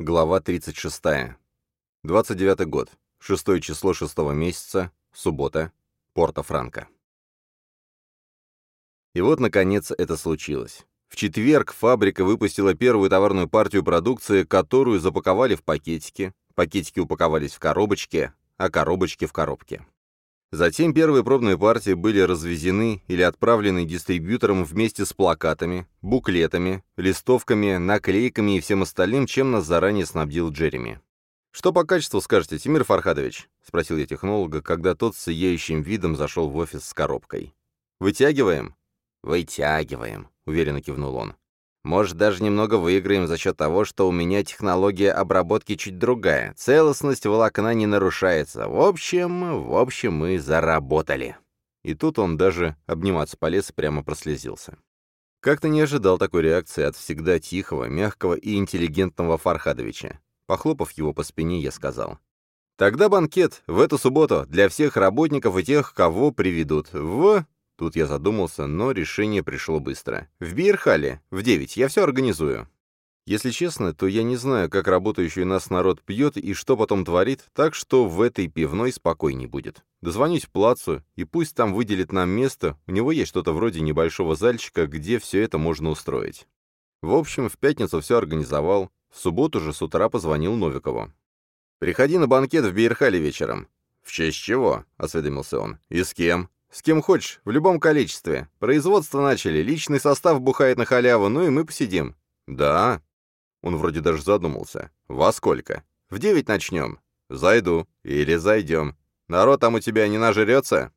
Глава 36. 29 год. 6 число 6 месяца. Суббота. Порто-Франко. И вот, наконец, это случилось. В четверг фабрика выпустила первую товарную партию продукции, которую запаковали в пакетики, пакетики упаковались в коробочки, а коробочки в коробке. Затем первые пробные партии были развезены или отправлены дистрибьюторам вместе с плакатами, буклетами, листовками, наклейками и всем остальным, чем нас заранее снабдил Джереми. «Что по качеству скажете, Тимир Фархадович?» — спросил я технолога, когда тот с сияющим видом зашел в офис с коробкой. «Вытягиваем?» «Вытягиваем», — уверенно кивнул он. Может, даже немного выиграем за счет того, что у меня технология обработки чуть другая. Целостность волокна не нарушается. В общем, в общем, мы заработали. И тут он даже обниматься полез и прямо прослезился. Как-то не ожидал такой реакции от всегда тихого, мягкого и интеллигентного Фархадовича. Похлопав его по спине, я сказал. «Тогда банкет в эту субботу для всех работников и тех, кого приведут в Тут я задумался, но решение пришло быстро. «В Бирхале, в девять, я все организую». Если честно, то я не знаю, как работающий нас народ пьет и что потом творит, так что в этой пивной спокойней будет. Дозвонюсь Плацу, и пусть там выделит нам место, у него есть что-то вроде небольшого зальчика, где все это можно устроить. В общем, в пятницу все организовал, в субботу же с утра позвонил Новикову. «Приходи на банкет в Бейерхале вечером». «В честь чего?» — осведомился он. «И с кем?» «С кем хочешь, в любом количестве. Производство начали, личный состав бухает на халяву, ну и мы посидим». «Да?» Он вроде даже задумался. «Во сколько?» «В девять начнем». «Зайду. Или зайдем. Народ там у тебя не нажрется?»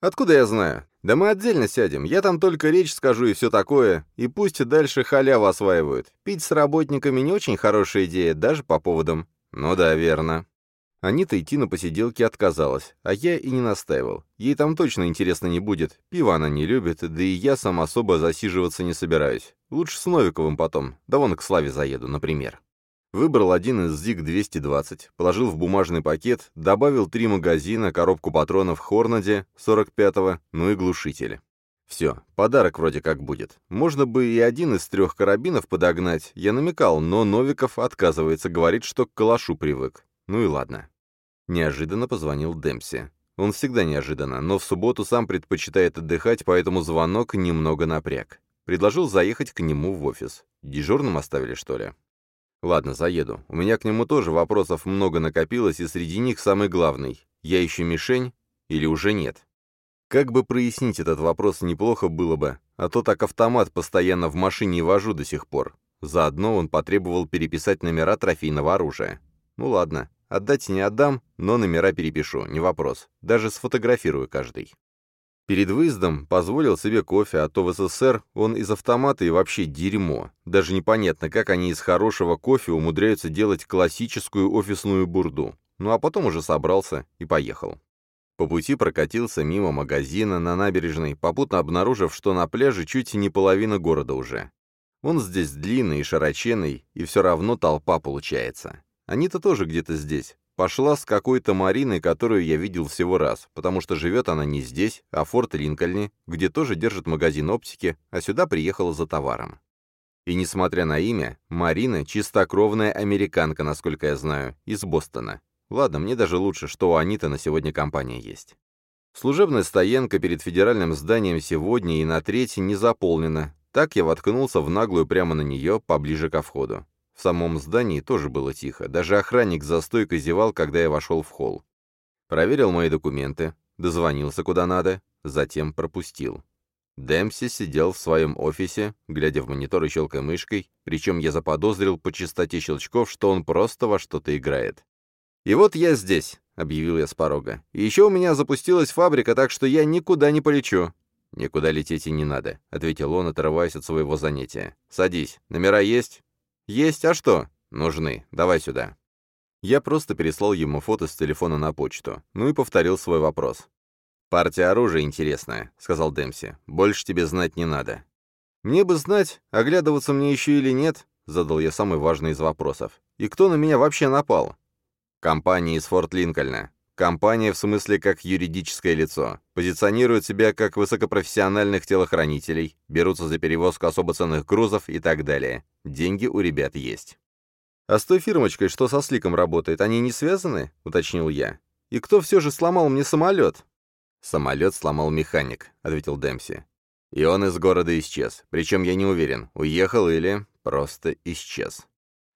«Откуда я знаю? Да мы отдельно сядем. Я там только речь скажу и все такое. И пусть дальше халяву осваивают. Пить с работниками не очень хорошая идея, даже по поводам». «Ну да, верно». Анита идти на посиделки отказалась, а я и не настаивал. Ей там точно интересно не будет, пиво она не любит, да и я сам особо засиживаться не собираюсь. Лучше с Новиковым потом, да вон к Славе заеду, например. Выбрал один из ЗИГ-220, положил в бумажный пакет, добавил три магазина, коробку патронов Хорнаде 45-го, ну и глушитель. Все, подарок вроде как будет. Можно бы и один из трех карабинов подогнать, я намекал, но Новиков отказывается, говорит, что к калашу привык. Ну и ладно. Неожиданно позвонил Демпси. Он всегда неожиданно, но в субботу сам предпочитает отдыхать, поэтому звонок немного напряг. Предложил заехать к нему в офис. Дежурным оставили, что ли? Ладно, заеду. У меня к нему тоже вопросов много накопилось, и среди них самый главный. Я ищу мишень или уже нет? Как бы прояснить этот вопрос неплохо было бы, а то так автомат постоянно в машине вожу до сих пор. Заодно он потребовал переписать номера трофейного оружия. Ну ладно, Отдать не отдам, но номера перепишу, не вопрос. Даже сфотографирую каждый. Перед выездом позволил себе кофе, а то в СССР он из автомата и вообще дерьмо. Даже непонятно, как они из хорошего кофе умудряются делать классическую офисную бурду. Ну а потом уже собрался и поехал. По пути прокатился мимо магазина на набережной, попутно обнаружив, что на пляже чуть не половина города уже. Он здесь длинный и широченный, и все равно толпа получается. Анита тоже где-то здесь. Пошла с какой-то Мариной, которую я видел всего раз, потому что живет она не здесь, а в Форт Линкольне, где тоже держит магазин оптики, а сюда приехала за товаром. И несмотря на имя, Марина — чистокровная американка, насколько я знаю, из Бостона. Ладно, мне даже лучше, что у Аниты на сегодня компания есть. Служебная стоянка перед федеральным зданием сегодня и на третьей не заполнена, так я воткнулся в наглую прямо на нее, поближе ко входу. В самом здании тоже было тихо, даже охранник за стойкой зевал, когда я вошел в холл. Проверил мои документы, дозвонился куда надо, затем пропустил. Демпси сидел в своем офисе, глядя в монитор и щелкая мышкой, причем я заподозрил по частоте щелчков, что он просто во что-то играет. «И вот я здесь», — объявил я с порога. «И еще у меня запустилась фабрика, так что я никуда не полечу». «Никуда лететь и не надо», — ответил он, отрываясь от своего занятия. «Садись. Номера есть?» «Есть, а что?» «Нужны. Давай сюда». Я просто переслал ему фото с телефона на почту, ну и повторил свой вопрос. «Партия оружия интересная», — сказал Демпси. «Больше тебе знать не надо». «Мне бы знать, оглядываться мне еще или нет», — задал я самый важный из вопросов. «И кто на меня вообще напал?» «Компания из Форт Линкольна. Компания в смысле как юридическое лицо. Позиционируют себя как высокопрофессиональных телохранителей, берутся за перевозку особо ценных грузов и так далее. Деньги у ребят есть. «А с той фирмочкой, что со Сликом работает, они не связаны?» — уточнил я. «И кто все же сломал мне самолет?» «Самолет сломал механик», — ответил Дэмси. «И он из города исчез. Причем я не уверен, уехал или просто исчез.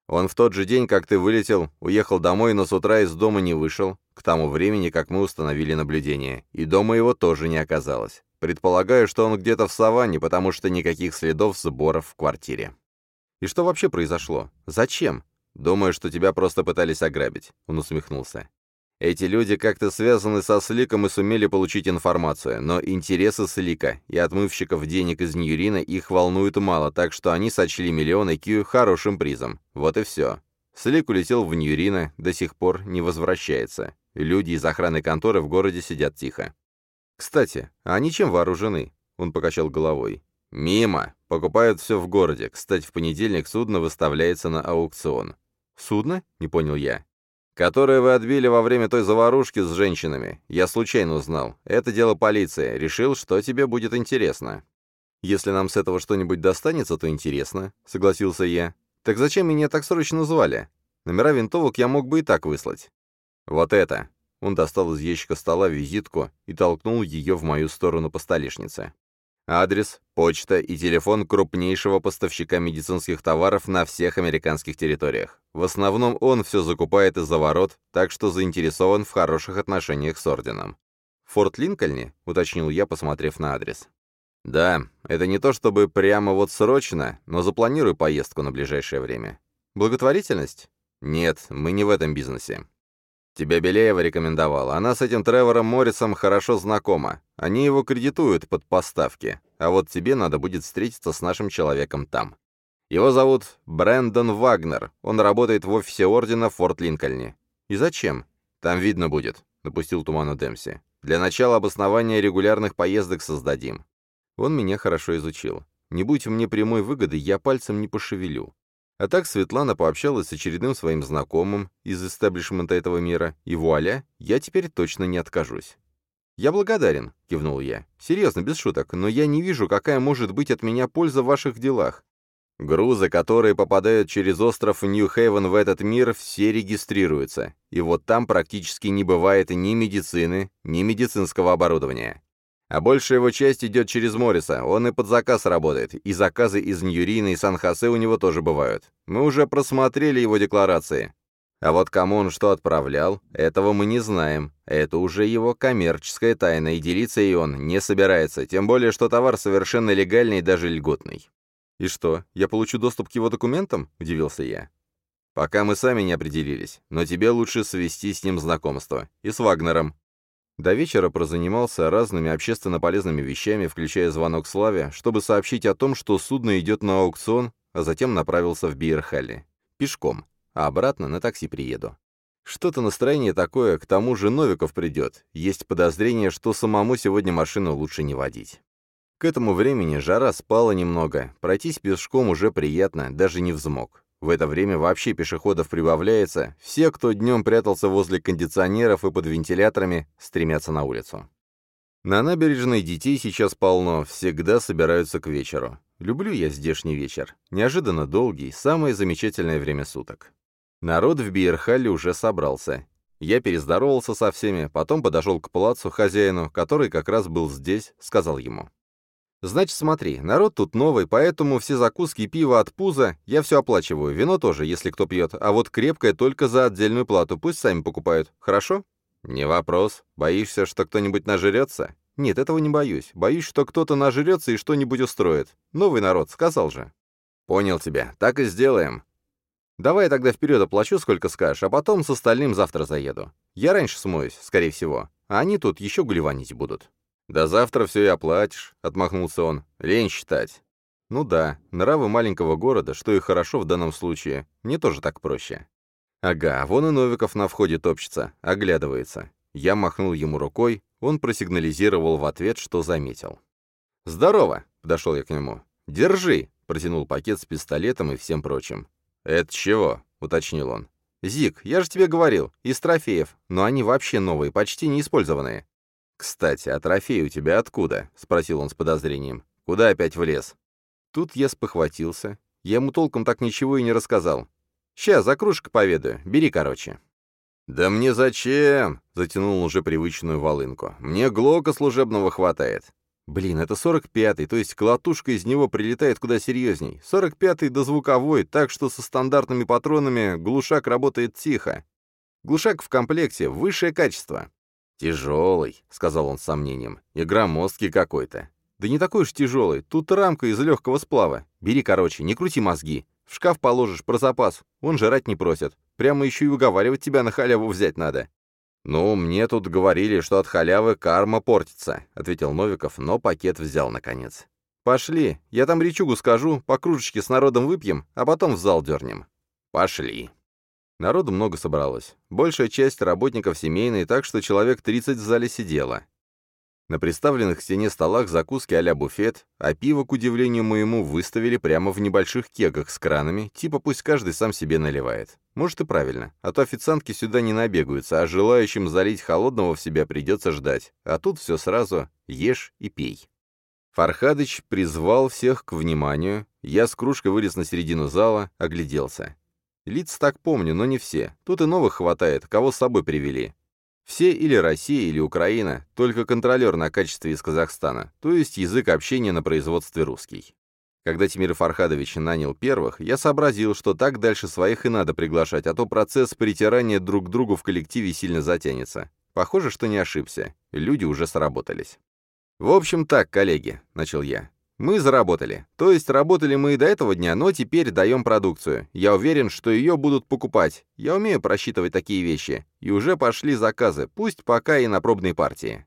Он в тот же день, как ты вылетел, уехал домой, но с утра из дома не вышел, к тому времени, как мы установили наблюдение, и дома его тоже не оказалось. Предполагаю, что он где-то в саванне, потому что никаких следов сборов в квартире». «И что вообще произошло? Зачем?» «Думаю, что тебя просто пытались ограбить», — он усмехнулся. «Эти люди как-то связаны со Сликом и сумели получить информацию, но интересы Слика и отмывщиков денег из Ньюрина их волнуют мало, так что они сочли миллионы Кью хорошим призом. Вот и все. Слик улетел в Ньюрина, до сих пор не возвращается. Люди из охраны конторы в городе сидят тихо. «Кстати, а они чем вооружены?» Он покачал головой. «Мимо. Покупают все в городе. Кстати, в понедельник судно выставляется на аукцион. «Судно?» — не понял я. «Которое вы отбили во время той заварушки с женщинами. Я случайно узнал. Это дело полиции. Решил, что тебе будет интересно». «Если нам с этого что-нибудь достанется, то интересно», — согласился я. «Так зачем меня так срочно звали? Номера винтовок я мог бы и так выслать». «Вот это!» Он достал из ящика стола визитку и толкнул ее в мою сторону по столешнице. Адрес, почта и телефон крупнейшего поставщика медицинских товаров на всех американских территориях. В основном он все закупает из-за ворот, так что заинтересован в хороших отношениях с орденом. «Форт Линкольне?» — уточнил я, посмотрев на адрес. «Да, это не то чтобы прямо вот срочно, но запланирую поездку на ближайшее время». «Благотворительность?» «Нет, мы не в этом бизнесе. Тебя Беляева рекомендовала. Она с этим Тревором Моррисом хорошо знакома. Они его кредитуют под поставки. А вот тебе надо будет встретиться с нашим человеком там. Его зовут Брэндон Вагнер. Он работает в офисе Ордена в Форт Линкольне. И зачем? Там видно будет, допустил тумана Демси. Для начала обоснования регулярных поездок создадим. Он меня хорошо изучил. Не будь мне прямой выгоды, я пальцем не пошевелю. А так Светлана пообщалась с очередным своим знакомым из истеблишмента этого мира, и вуаля, я теперь точно не откажусь. «Я благодарен», — кивнул я. «Серьезно, без шуток, но я не вижу, какая может быть от меня польза в ваших делах. Грузы, которые попадают через остров Нью-Хейвен в этот мир, все регистрируются, и вот там практически не бывает ни медицины, ни медицинского оборудования. А большая его часть идет через Морриса, он и под заказ работает, и заказы из Ньюрина и Сан-Хосе у него тоже бывают. Мы уже просмотрели его декларации. А вот кому он что отправлял, этого мы не знаем. Это уже его коммерческая тайна, и делиться ей он не собирается, тем более, что товар совершенно легальный и даже льготный. «И что, я получу доступ к его документам?» – удивился я. «Пока мы сами не определились, но тебе лучше свести с ним знакомство. И с Вагнером. До вечера прозанимался разными общественно полезными вещами, включая звонок Славе, чтобы сообщить о том, что судно идет на аукцион, а затем направился в Биерхалли. Пешком, а обратно на такси приеду. Что-то настроение такое, к тому же Новиков придет. Есть подозрение, что самому сегодня машину лучше не водить. К этому времени жара спала немного, пройтись пешком уже приятно, даже не взмок. В это время вообще пешеходов прибавляется, все, кто днем прятался возле кондиционеров и под вентиляторами, стремятся на улицу. На набережной детей сейчас полно, всегда собираются к вечеру. Люблю я здешний вечер. Неожиданно долгий, самое замечательное время суток. Народ в Биерхалле уже собрался. Я перездоровался со всеми, потом подошел к плацу хозяину, который как раз был здесь, сказал ему. Значит, смотри, народ тут новый, поэтому все закуски и пиво от пуза я все оплачиваю, вино тоже, если кто пьет, а вот крепкое только за отдельную плату, пусть сами покупают, хорошо? Не вопрос. Боишься, что кто-нибудь нажрется? Нет, этого не боюсь. Боюсь, что кто-то нажрется и что-нибудь устроит. Новый народ, сказал же. Понял тебя, так и сделаем. Давай я тогда вперед оплачу, сколько скажешь, а потом с остальным завтра заеду. Я раньше смоюсь, скорее всего, а они тут еще гулеванить будут. «Да завтра все и оплатишь», — отмахнулся он. «Лень считать». «Ну да, нравы маленького города, что и хорошо в данном случае, мне тоже так проще». «Ага, вон и Новиков на входе топчется, оглядывается». Я махнул ему рукой, он просигнализировал в ответ, что заметил. «Здорово!» — подошел я к нему. «Держи!» — протянул пакет с пистолетом и всем прочим. «Это чего?» — уточнил он. «Зик, я же тебе говорил, из трофеев, но они вообще новые, почти не использованные. «Кстати, а трофей у тебя откуда?» — спросил он с подозрением. «Куда опять влез?» Тут я спохватился. Я ему толком так ничего и не рассказал. Ща, за кружкой поведаю. Бери, короче». «Да мне зачем?» — затянул уже привычную волынку. «Мне глока служебного хватает». «Блин, это 45-й, то есть колотушка из него прилетает куда серьезней. 45-й до звуковой, так что со стандартными патронами глушак работает тихо. Глушак в комплекте, высшее качество». «Тяжелый», — сказал он с сомнением. «И громоздкий какой-то». «Да не такой уж тяжелый, тут рамка из легкого сплава. Бери короче, не крути мозги. В шкаф положишь про запас, он жрать не просит. Прямо еще и уговаривать тебя на халяву взять надо». «Ну, мне тут говорили, что от халявы карма портится», — ответил Новиков, но пакет взял наконец. «Пошли, я там речугу скажу, по кружечке с народом выпьем, а потом в зал дернем». «Пошли». Народу много собралось. Большая часть работников семейной, так что человек 30 в зале сидело. На приставленных к стене столах закуски а буфет, а пиво, к удивлению моему, выставили прямо в небольших кегах с кранами, типа пусть каждый сам себе наливает. Может и правильно, а то официантки сюда не набегаются, а желающим залить холодного в себя придется ждать. А тут все сразу ешь и пей. Фархадыч призвал всех к вниманию, я с кружкой вылез на середину зала, огляделся. Лиц так помню, но не все. Тут и новых хватает, кого с собой привели. Все или Россия, или Украина, только контролер на качестве из Казахстана, то есть язык общения на производстве русский. Когда Тимир Фархадович нанял первых, я сообразил, что так дальше своих и надо приглашать, а то процесс притирания друг к другу в коллективе сильно затянется. Похоже, что не ошибся. Люди уже сработались. «В общем так, коллеги», — начал я. Мы заработали. То есть работали мы и до этого дня, но теперь даем продукцию. Я уверен, что ее будут покупать. Я умею просчитывать такие вещи. И уже пошли заказы, пусть пока и на пробные партии.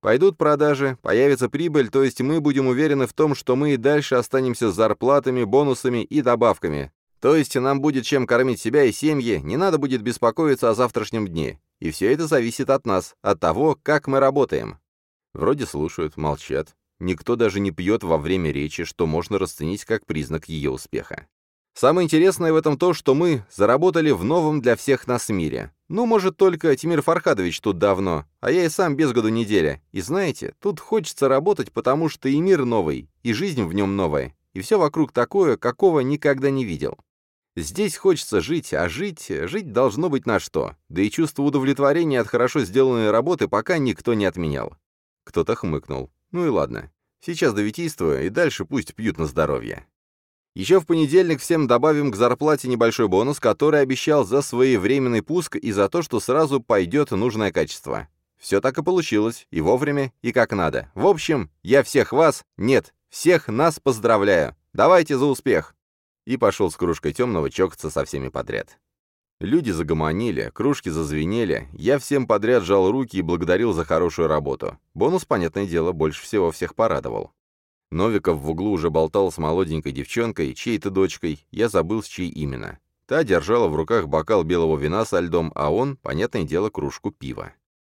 Пойдут продажи, появится прибыль, то есть мы будем уверены в том, что мы и дальше останемся с зарплатами, бонусами и добавками. То есть нам будет чем кормить себя и семьи, не надо будет беспокоиться о завтрашнем дне. И все это зависит от нас, от того, как мы работаем. Вроде слушают, молчат. Никто даже не пьет во время речи, что можно расценить как признак ее успеха. Самое интересное в этом то, что мы заработали в новом для всех нас мире. Ну, может, только Тимир Фархадович тут давно, а я и сам без году неделя. И знаете, тут хочется работать, потому что и мир новый, и жизнь в нем новая, и все вокруг такое, какого никогда не видел. Здесь хочется жить, а жить, жить должно быть на что. Да и чувство удовлетворения от хорошо сделанной работы пока никто не отменял. Кто-то хмыкнул. Ну и ладно. Сейчас довитийствую, и дальше пусть пьют на здоровье. Еще в понедельник всем добавим к зарплате небольшой бонус, который обещал за своевременный пуск и за то, что сразу пойдет нужное качество. Все так и получилось, и вовремя, и как надо. В общем, я всех вас, нет, всех нас поздравляю. Давайте за успех!» И пошел с кружкой темного чокаться со всеми подряд. Люди загомонили, кружки зазвенели, я всем подряд жал руки и благодарил за хорошую работу. Бонус, понятное дело, больше всего всех порадовал. Новиков в углу уже болтал с молоденькой девчонкой, чьей-то дочкой, я забыл, с чьей именно. Та держала в руках бокал белого вина со льдом, а он, понятное дело, кружку пива.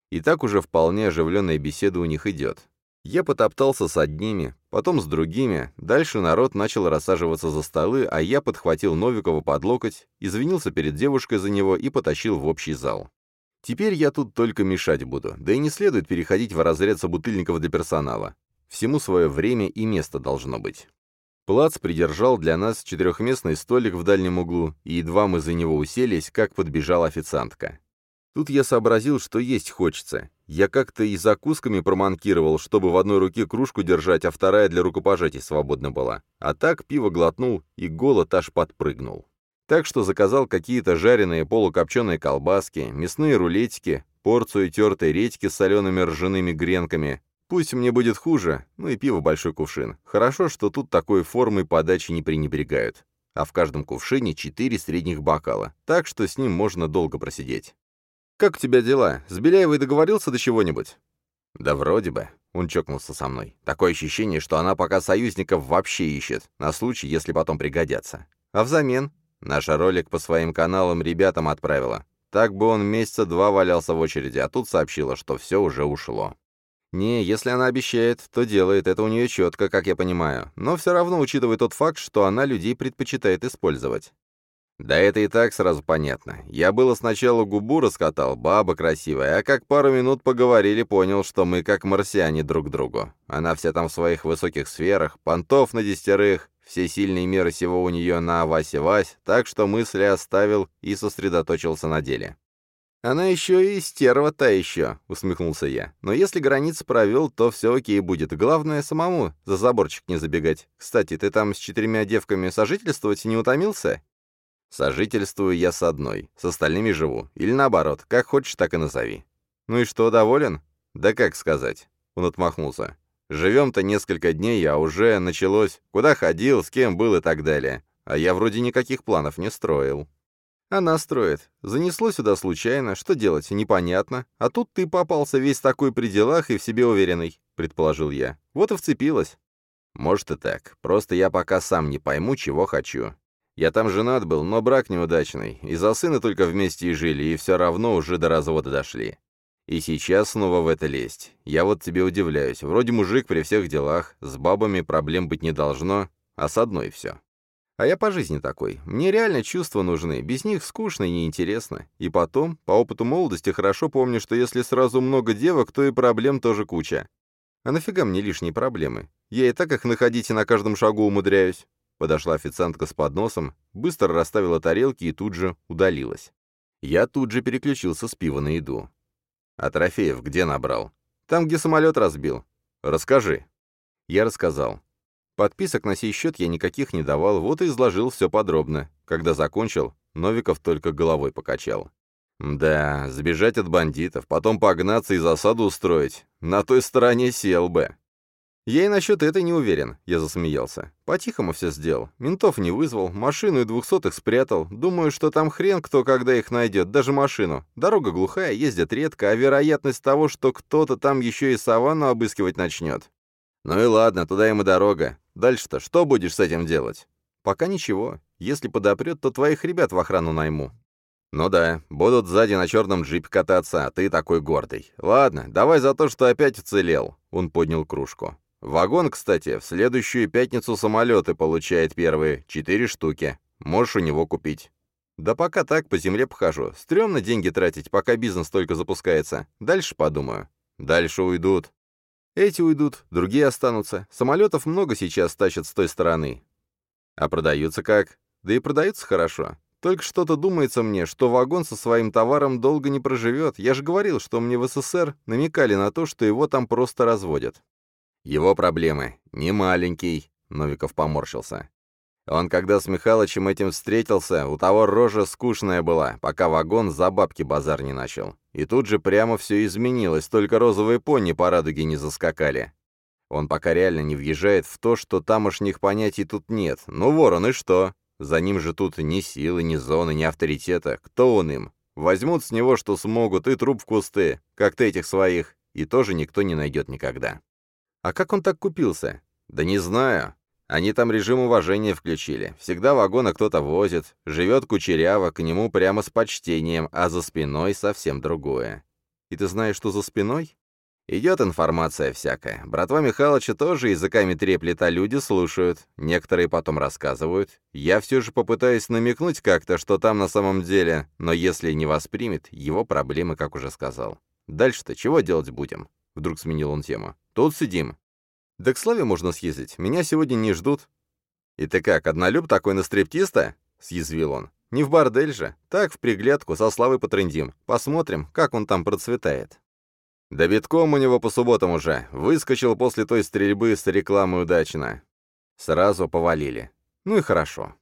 И так уже вполне оживленная беседа у них идет. Я потоптался с одними, потом с другими, дальше народ начал рассаживаться за столы, а я подхватил Новикова под локоть, извинился перед девушкой за него и потащил в общий зал. Теперь я тут только мешать буду, да и не следует переходить в разряд собутыльников для персонала. Всему свое время и место должно быть. Плац придержал для нас четырехместный столик в дальнем углу, и едва мы за него уселись, как подбежала официантка. Тут я сообразил, что есть хочется. Я как-то и закусками проманкировал, чтобы в одной руке кружку держать, а вторая для рукопожатий свободна была. А так пиво глотнул, и голод аж подпрыгнул. Так что заказал какие-то жареные полукопченые колбаски, мясные рулетики, порцию тертой редьки с солеными ржаными гренками. Пусть мне будет хуже, ну и пиво большой кувшин. Хорошо, что тут такой формы подачи не пренебрегают. А в каждом кувшине четыре средних бокала, так что с ним можно долго просидеть. «Как у тебя дела? С Беляевой договорился до чего-нибудь?» «Да вроде бы», — он чокнулся со мной. «Такое ощущение, что она пока союзников вообще ищет, на случай, если потом пригодятся. А взамен? Наша ролик по своим каналам ребятам отправила. Так бы он месяца два валялся в очереди, а тут сообщила, что все уже ушло». «Не, если она обещает, то делает, это у нее четко, как я понимаю. Но все равно, учитывая тот факт, что она людей предпочитает использовать. Да это и так сразу понятно. Я было сначала губу раскатал, баба красивая, а как пару минут поговорили, понял, что мы как марсиане друг другу. Она вся там в своих высоких сферах, понтов на десятерых, Все сильные меры всего у нее на Васе-Вась, так что мысли оставил и сосредоточился на деле. «Она еще и стерва та еще», — усмехнулся я. «Но если границы провел, то все окей будет. Главное, самому за заборчик не забегать. Кстати, ты там с четырьмя девками сожительствовать не утомился?» «Сожительствую я с одной, с остальными живу. Или наоборот, как хочешь, так и назови». «Ну и что, доволен?» «Да как сказать?» Он отмахнулся. «Живем-то несколько дней, а уже началось. Куда ходил, с кем был и так далее. А я вроде никаких планов не строил». Она строит. Занесло сюда случайно, что делать, непонятно. А тут ты попался весь такой при делах и в себе уверенный, предположил я. Вот и вцепилась. Может и так. Просто я пока сам не пойму, чего хочу. Я там женат был, но брак неудачный. Из-за сына только вместе и жили, и все равно уже до развода дошли. И сейчас снова в это лезть. Я вот тебе удивляюсь. Вроде мужик при всех делах, с бабами проблем быть не должно, а с одной все. А я по жизни такой. Мне реально чувства нужны, без них скучно и неинтересно. И потом, по опыту молодости, хорошо помню, что если сразу много девок, то и проблем тоже куча. А нафига мне лишние проблемы? Я и так их находить и на каждом шагу умудряюсь. Подошла официантка с подносом, быстро расставила тарелки и тут же удалилась. Я тут же переключился с пива на еду. «А трофеев где набрал?» «Там, где самолет разбил». «Расскажи». Я рассказал. Подписок на сей счет я никаких не давал, вот и изложил все подробно. Когда закончил, Новиков только головой покачал. «Да, сбежать от бандитов, потом погнаться и засаду устроить. На той стороне сел бы». «Я и насчет этой не уверен», — я засмеялся. «По-тихому все сделал. Ментов не вызвал, машину и двухсотых спрятал. Думаю, что там хрен кто когда их найдет, даже машину. Дорога глухая, ездят редко, а вероятность того, что кто-то там еще и саванну обыскивать начнет. «Ну и ладно, туда им и дорога. Дальше-то что будешь с этим делать?» «Пока ничего. Если подопрет, то твоих ребят в охрану найму». «Ну да, будут сзади на черном джипе кататься, а ты такой гордый. Ладно, давай за то, что опять уцелел». Он поднял кружку. «Вагон, кстати, в следующую пятницу самолеты получает первые, четыре штуки. Можешь у него купить». «Да пока так, по земле похожу. Стремно деньги тратить, пока бизнес только запускается. Дальше подумаю». «Дальше уйдут. Эти уйдут, другие останутся. Самолетов много сейчас тащат с той стороны. А продаются как? Да и продаются хорошо. Только что-то думается мне, что вагон со своим товаром долго не проживет. Я же говорил, что мне в СССР намекали на то, что его там просто разводят. Его проблемы. Не маленький. Новиков поморщился. Он, когда с Михалычем этим встретился, у того рожа скучная была, пока вагон за бабки базар не начал. И тут же прямо все изменилось, только розовые пони по радуге не заскакали. Он пока реально не въезжает в то, что тамошних понятий тут нет. Ну, ворон, и что? За ним же тут ни силы, ни зоны, ни авторитета. Кто он им? Возьмут с него, что смогут, и труп в кусты, как ты этих своих, и тоже никто не найдет никогда. А как он так купился? Да не знаю. Они там режим уважения включили. Всегда вагона кто-то возит, живет кучеряво, к нему прямо с почтением, а за спиной совсем другое. И ты знаешь, что за спиной? Идет информация всякая. Братва Михалыча тоже языками треплет, а люди слушают. Некоторые потом рассказывают. Я все же попытаюсь намекнуть как-то, что там на самом деле, но если не воспримет, его проблемы, как уже сказал. Дальше-то чего делать будем? Вдруг сменил он тему. Тут сидим. Да к Славе можно съездить, меня сегодня не ждут». «И ты как, однолюб такой на стриптиста?» — съязвил он. «Не в бордель же. Так, в приглядку, со Славой потрындим. Посмотрим, как он там процветает». Да битком у него по субботам уже. Выскочил после той стрельбы с рекламой удачно. Сразу повалили. Ну и хорошо.